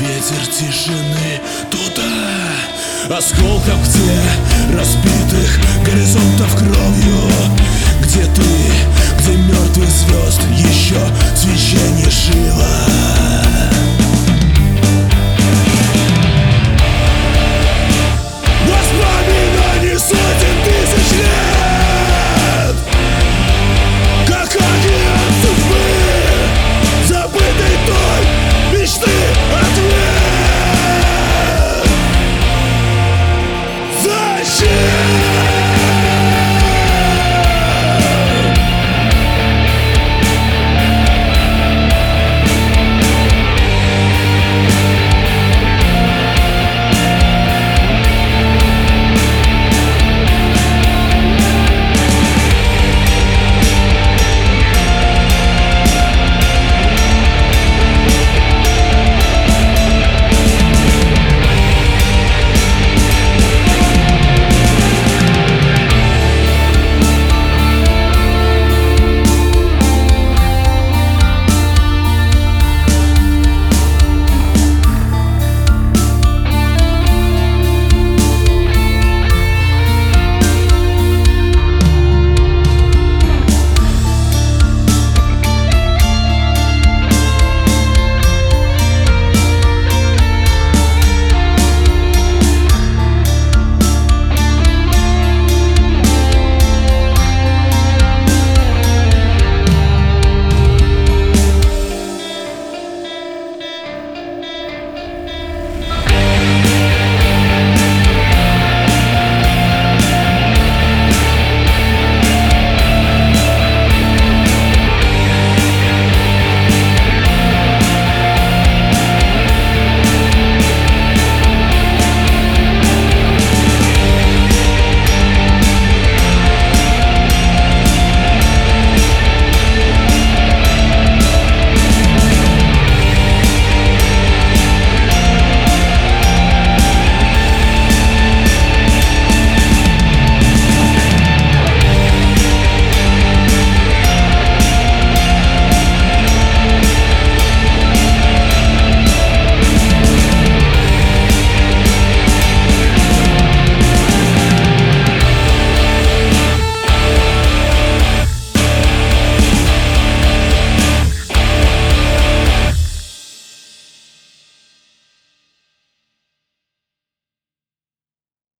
ветер тишины туда Осколков где? Разбитых